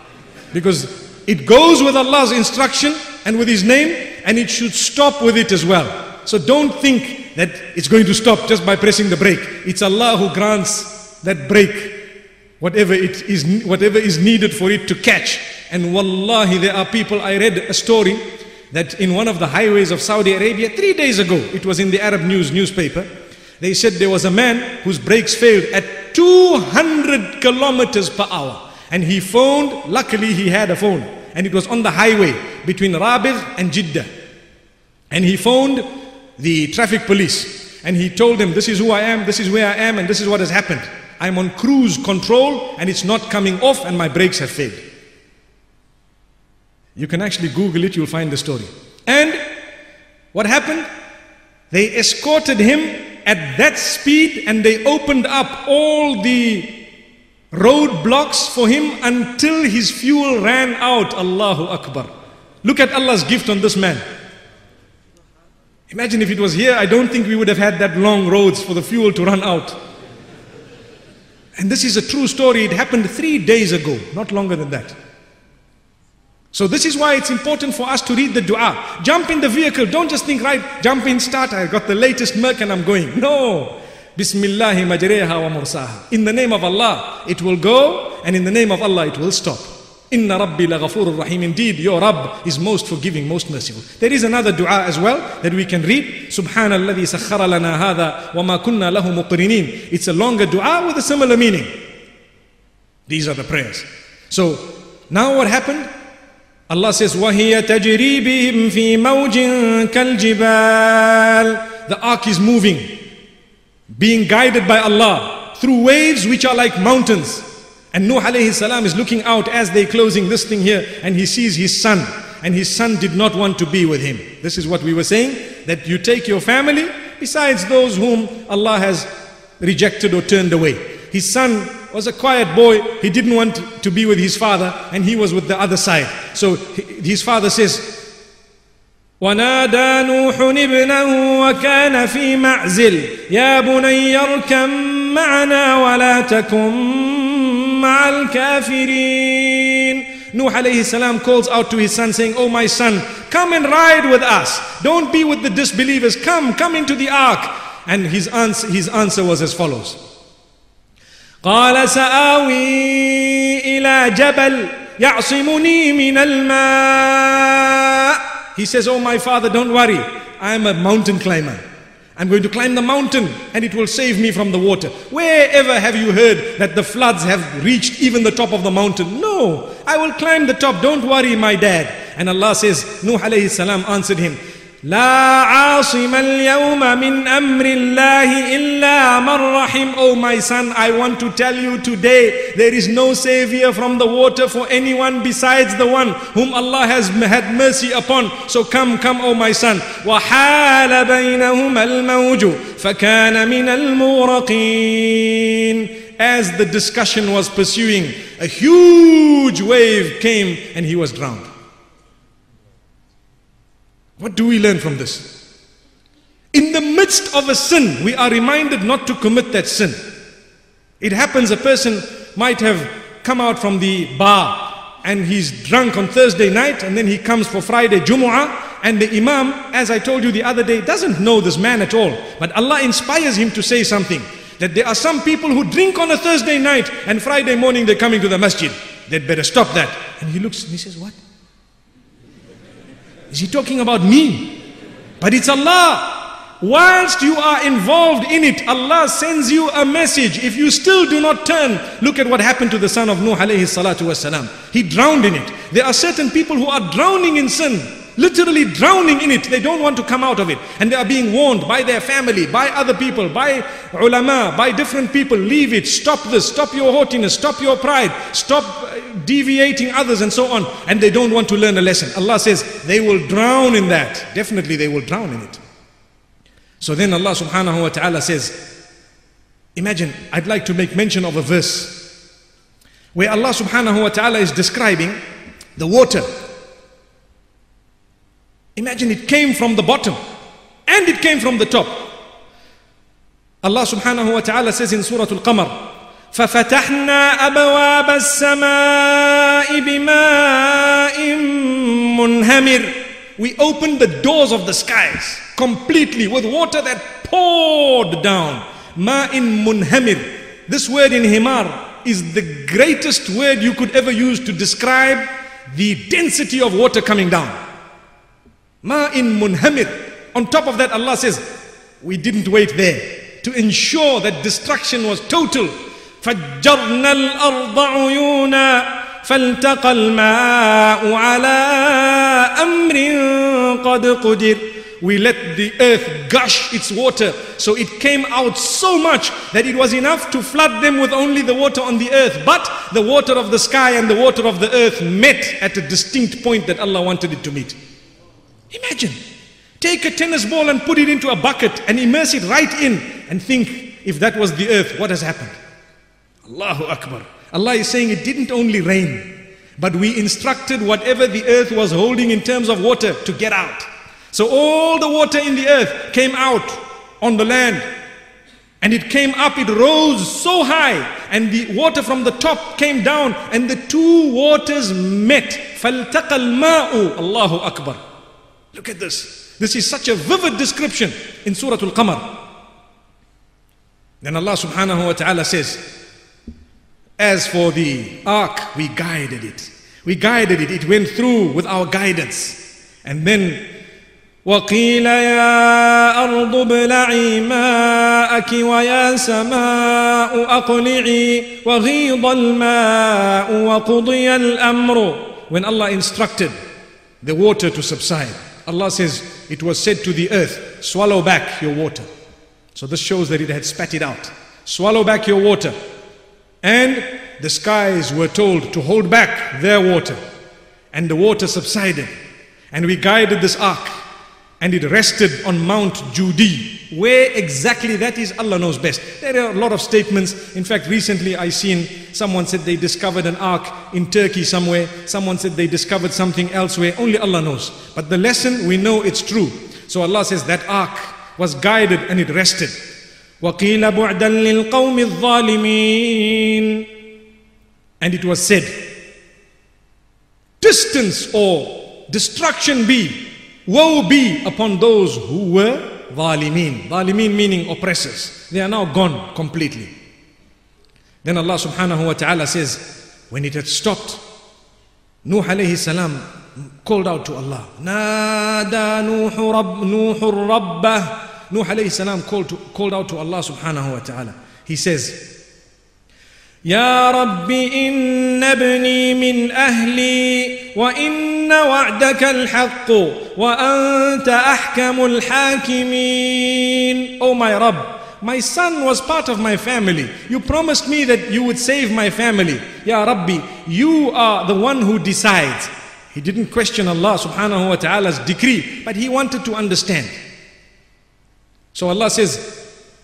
Because it goes with Allah's instruction and with His name, and it should stop with it as well. So don't think that it's going to stop just by pressing the brake. It's Allah who grants that brake whatever it is whatever is needed for it to catch and wallahi there are people i read a story that in one of the highways of saudi arabia 3 days ago it was in the arab news newspaper they said there was a man whose brakes failed at 200 kilometers per hour. And he phoned luckily he had a phone and it was on the highway between rabigh and jeddah. And he phoned the traffic police and he told them this is who i am this is where i am and this is what has happened. I'm on cruise control and it's not coming off and my brakes have failed. You can actually Google it, you'll find the story. And what happened? They escorted him at that speed and they opened up all the roadblocks for him until his fuel ran out. Allahu Akbar. Look at Allah's gift on this man. Imagine if it was here, I don't think we would have had that long roads for the fuel to run out. And this is a true story. It happened three days ago, not longer than that. So this is why it's important for us to read the dua. Jump in the vehicle. Don't just think, right, jump in, start. I got the latest Merc and I'm going. No. Bismillahi majreha wa mursaha. In the name of Allah, it will go, and in the name of Allah, it will stop. Inna Rabbi laghafurur rahim. Indeed, your Rabb is most forgiving, most merciful. There is another dua as well that we can read. Subhanalladhi sakhara lana hadha wa ma kunna lahu muqrinin. It's a longer dua with a similar meaning. These are the prayers. So, now what happened? Allah says, وَهِيَ تَجْرِي بِهِمْ فِي مَوْجٍ كَالْجِبَالِ The ark is moving, being guided by Allah through waves which are like mountains. And Nuh alayhi salam is looking out as they closing this thing here and he sees his son. And his son did not want to be with him. This is what we were saying, that you take your family besides those whom Allah has rejected or turned away. His son was a quiet boy. He didn't want to be with his father and he was with the other side. So his father says, ونادى نوح ابنه وكان في معزل يا بني اركم معنا ولا تكن مع الكافرين Nuh alayhi salam calls out to his son saying, Oh my son, come and ride with us. Don't be with the disbelievers. Come, come into the ark. And his answer, his answer was as follows. قال سآوي إلى جبل يعصمني من الماء He says, Oh my father, don't worry. I am a mountain climber. I'm going to climb the mountain and it will save me from the water. Wherever have you heard that the floods have reached even the top of the mountain? No, I will climb the top. Don't worry, my dad. And Allah says, Nuh alayhi salam answered him, لا عاصم اليوم من أمر الله إلا من رحم Oh my son, I want to tell you today, there is no savior from the water for anyone besides the one whom Allah has had mercy upon. So come, come, oh my son. وحال بينهما الموج فكان من المغرقين As the discussion was pursuing, a huge wave came and he was drowned. What do we learn from this? In the midst of a sin, we are reminded not to commit that sin. It happens a person might have come out from the bar and he's drunk on Thursday night and then he comes for Friday Jumu'ah and the Imam, as I told you the other day, doesn't know this man at all. But Allah inspires him to say something. That there are some people who drink on a Thursday night and Friday morning they're coming to the masjid. They'd better stop that. And he looks and he says, What? Is he talking about me? But it's Allah. Whilst you are involved in it, Allah sends you a message. If you still do not turn, look at what happened to the son of Nuh alayhi salatu wasalam. He drowned in it. There are certain people who are drowning in sin literally drowning in it. They don't want to come out of it. And they are being warned by their family, by other people, by ulama, by different people. Leave it. Stop this. Stop your haughtiness. Stop your pride. Stop deviating others and so on. And they don't want to learn a lesson. Allah says they will drown in that. Definitely they will drown in it. So then Allah subhanahu wa ta'ala says, Imagine, I'd like to make mention of a verse where Allah subhanahu wa ta'ala is describing the water Imagine it came from the bottom and it came from the top. Allah subhanahu wa ta'ala says in Surah Al-Qamar, ففتحنا أبواب السماء بماء منهمر We opened the doors of the skies completely with water that poured down. Ma'in munhamir. This word in Himar is the greatest word you could ever use to describe the density of water coming down. Ma'in munhamir. On top of that, Allah says, we didn't wait there to ensure that destruction was total. فجرنا الأرض عيونا فالتقى الماء على أمر قد قدر we let the earth gush its water. So it came out so much that it was enough to flood them with only the water on the earth. But the water of the sky and the water of the earth met at a distinct point that Allah wanted it to meet. Imagine. Take a tennis ball and put it into a bucket and immerse it right in and think if that was the earth, what has happened? Allahu Akbar. Allah is saying it didn't only rain, but we instructed whatever the earth was holding in terms of water to get out. So all the water in the earth came out on the land. And it came up, it rose so high, and the water from the top came down, and the two waters met. فَالْتَقَى الْمَاءُ Allahu Akbar. Look at this. This is such a vivid description in Surah Al-Qamar. Then Allah subhanahu wa ta'ala says, As for the ark, we guided it. We guided it. It went through with our guidance. And then وقيل يا أرض ابلعي ماءك ويا سماء أقلعي وغيض الماء وقضي الأمر When Allah instructed the water to subside Allah says, it was said to the earth, swallow back your water. So this shows that it had spat it out. Swallow back your water. And the skies were told to hold back their water. And the water subsided. And we guided this ark. and it rested on Mount Judi. Where exactly that is, Allah knows best. There are a lot of statements. In fact, recently I seen someone said they discovered an ark in Turkey somewhere. Someone said they discovered something elsewhere. Only Allah knows. But the lesson, we know it's true. So Allah says that ark was guided and it rested. وقيل بعدا للقوم الظالمين And it was said, Distance or destruction be, woe be upon those who were Zalimin. Zalimin meaning oppressors. They are now gone completely. Then Allah subhanahu wa ta'ala says, when it had stopped, Nuh alayhi salam called out to Allah. Nuh Rabb, Nuh Rabbah. Nuh alayhi salam called, to, called out to Allah subhanahu wa ta'ala. He says, يا رب إن ابني من أهلي وإن وعدك الحق وأنت أحكم الحاكمين Oh my Rabb, my son was part of my family. You promised me that you would save my family. Ya Rabbi, you are the one who decides. He didn't question Allah subhanahu wa ta'ala's decree, but he wanted to understand. So Allah says,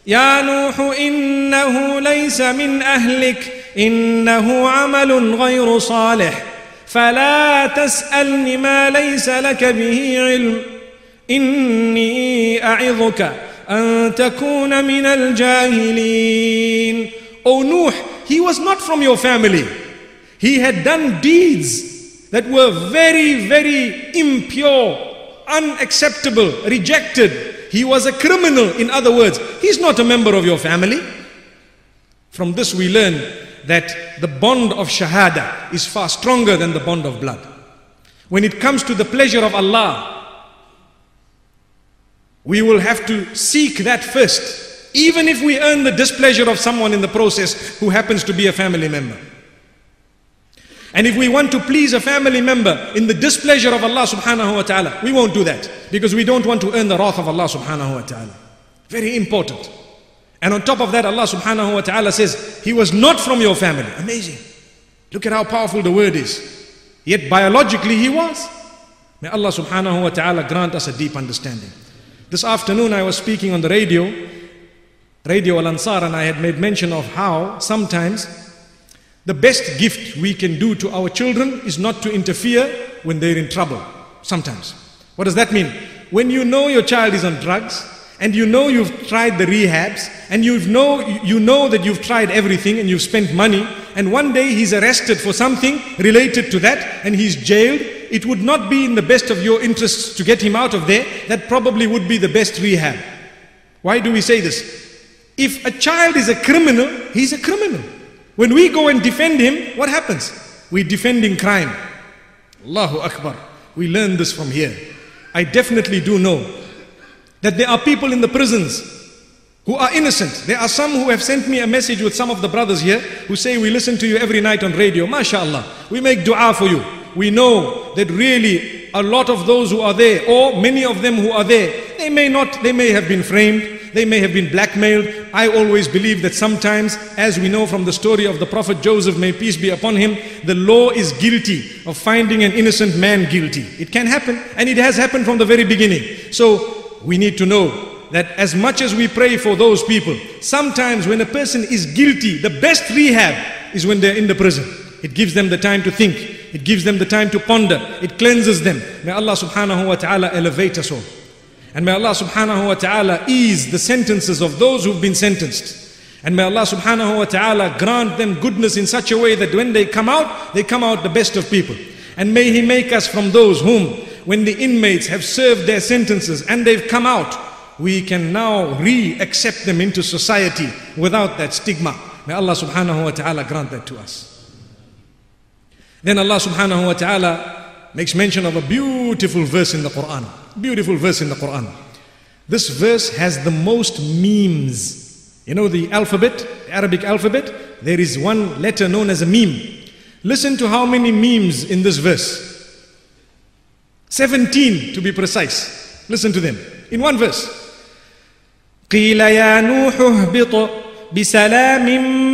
يا نوح إنه ليس من أهلك إنه عمل غير صالح فلا تسألني ما ليس لك به علم إني أعظك أن تكون من الجاهلين O Nuh, he was not from your family. He had done deeds that were very, very impure, unacceptable, rejected. He was a criminal, in other words. He's not a member of your family. From this we learn that the bond of shahada is far stronger than the bond of blood. When it comes to the pleasure of Allah, we will have to seek that first, even if we earn the displeasure of someone in the process who happens to be a family member. And if we want to please a family member in the displeasure of Allah subhanahu wa ta'ala, we won't do that because we don't want to earn the wrath of Allah subhanahu wa ta'ala. Very important. And on top of that, Allah subhanahu wa ta'ala says, He was not from your family. Amazing. Look at how powerful the word is. Yet biologically he was. May Allah subhanahu wa ta'ala grant us a deep understanding. This afternoon I was speaking on the radio, Radio Al Ansar, and I had made mention of how sometimes the best gift we can do to our children is not to interfere when they're in trouble. Sometimes. What does that mean? When you know your child is on drugs, and you know you've tried the rehabs, and you know, you know that you've tried everything and you've spent money, and one day he's arrested for something related to that, and he's jailed, it would not be in the best of your interests to get him out of there. That probably would be the best rehab. Why do we say this? If a child is a criminal, he's a criminal. When we go and defend him, what happens? We're defending crime. Allahu Akbar. We learn this from here. I definitely do know that there are people in the prisons who are innocent. There are some who have sent me a message with some of the brothers here who say, We listen to you every night on radio. MashaAllah. We make dua for you. We know that really a lot of those who are there, or many of them who are there, they may not, they may have been framed, they may have been blackmailed. I always believe that sometimes, as we know from the story of the Prophet Joseph, may peace be upon him, the law is guilty of finding an innocent man guilty. It can happen, and it has happened from the very beginning. So we need to know that as much as we pray for those people, sometimes when a person is guilty, the best rehab is when they're in the prison. It gives them the time to think. It gives them the time to ponder. It cleanses them. May Allah subhanahu wa ta'ala elevate us all. And may Allah subhanahu wa ta'ala ease the sentences of those who've been sentenced. And may Allah subhanahu wa ta'ala grant them goodness in such a way that when they come out, they come out the best of people. And may He make us from those whom, when the inmates have served their sentences and they've come out, we can now re-accept them into society without that stigma. May Allah subhanahu wa ta'ala grant that to us. Then Allah subhanahu wa ta'ala makes mention of a beautiful verse in the Quran. Beautiful verse in the Quran. This verse has the most meems. You know the alphabet, Arabic alphabet? There is one letter known as a meem. Listen to how many meems in this verse. 17 to be precise. Listen to them in one verse. قيل يا نوح اهبط بسلام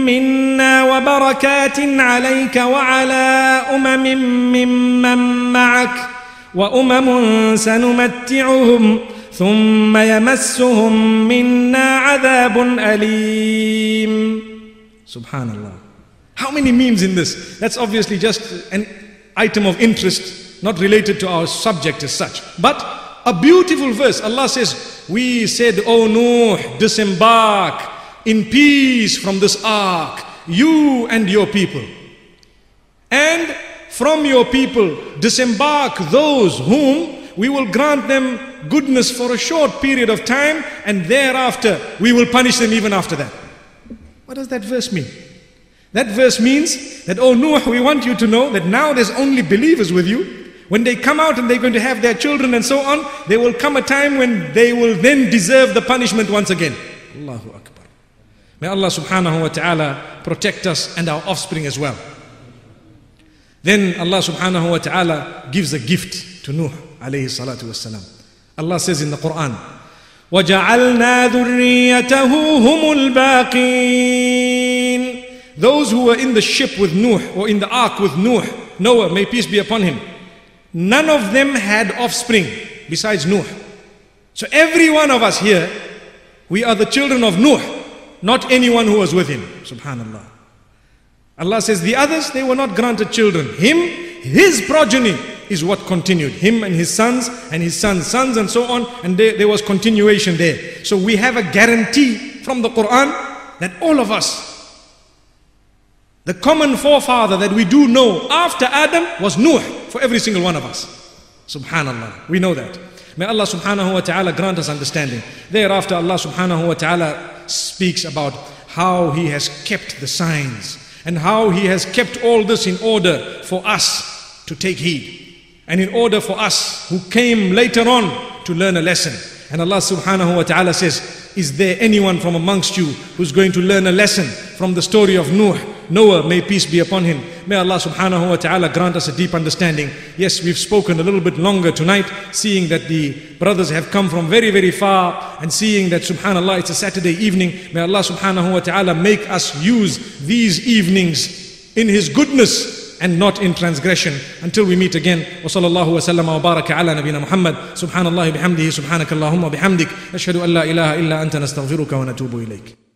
منا وبركات عليك وعلى أمم ممن معك وأمم سنمتعهم ثم يمسهم منا عذاب أليم Subhanallah. How many memes in this? That's obviously just an item of interest, not related to our subject as such. But a beautiful verse. Allah says, We said, O Nuh, disembark in peace from this ark, you and your people. And from your people disembark those whom we will grant them goodness for a short period of time, and thereafter we will punish them even after that. What does that verse mean? That verse means that, oh Nuh, we want you to know that now there's only believers with you. When they come out and they're going to have their children and so on, there will come a time when they will then deserve the punishment once again. Allahu Akbar. May Allah subhanahu wa ta'ala protect us and our offspring as well. Then Allah subhanahu wa ta'ala gives a gift to Nuh alayhi salatu wasalam. Allah says in the Quran, وَجَعَلْنَا ذُرِّيَّتَهُ هُمُ الْبَاقِينَ Those who were in the ship with Nuh or in the ark with Nuh, Noah, may peace be upon him, none of them had offspring besides Nuh. So every one of us here, we are the children of Nuh, not anyone who was with him. Subhanallah. Allah says the others, they were not granted children. Him, his progeny is what continued. Him and his sons and his sons' sons and so on. And there, there was continuation there. So we have a guarantee from the Quran that all of us, the common forefather that we do know after Adam was Nuh for every single one of us. Subhanallah. We know that. May Allah subhanahu wa ta'ala grant us understanding. Thereafter, Allah subhanahu wa ta'ala speaks about how He has kept the signs and how He has kept all this in order for us to take heed. And in order for us who came later on to learn a lesson. And Allah subhanahu wa ta'ala says, Is there anyone from amongst you who's going to learn a lesson from the story of Nuh? Noah, may peace be upon him. May Allah subhanahu wa ta'ala grant us a deep understanding. Yes, we've spoken a little bit longer tonight, seeing that the brothers have come from very, very far, and seeing that subhanAllah, it's a Saturday evening. May Allah subhanahu wa ta'ala make us use these evenings in His goodness and not in transgression. Until we meet again, wa sallallahu wa sallama wa Muhammad, subhanallah bihamdihi, subhanakallahumma bihamdik, ashhadu an la illa anta nastaghfiruka wa natubu ilayk.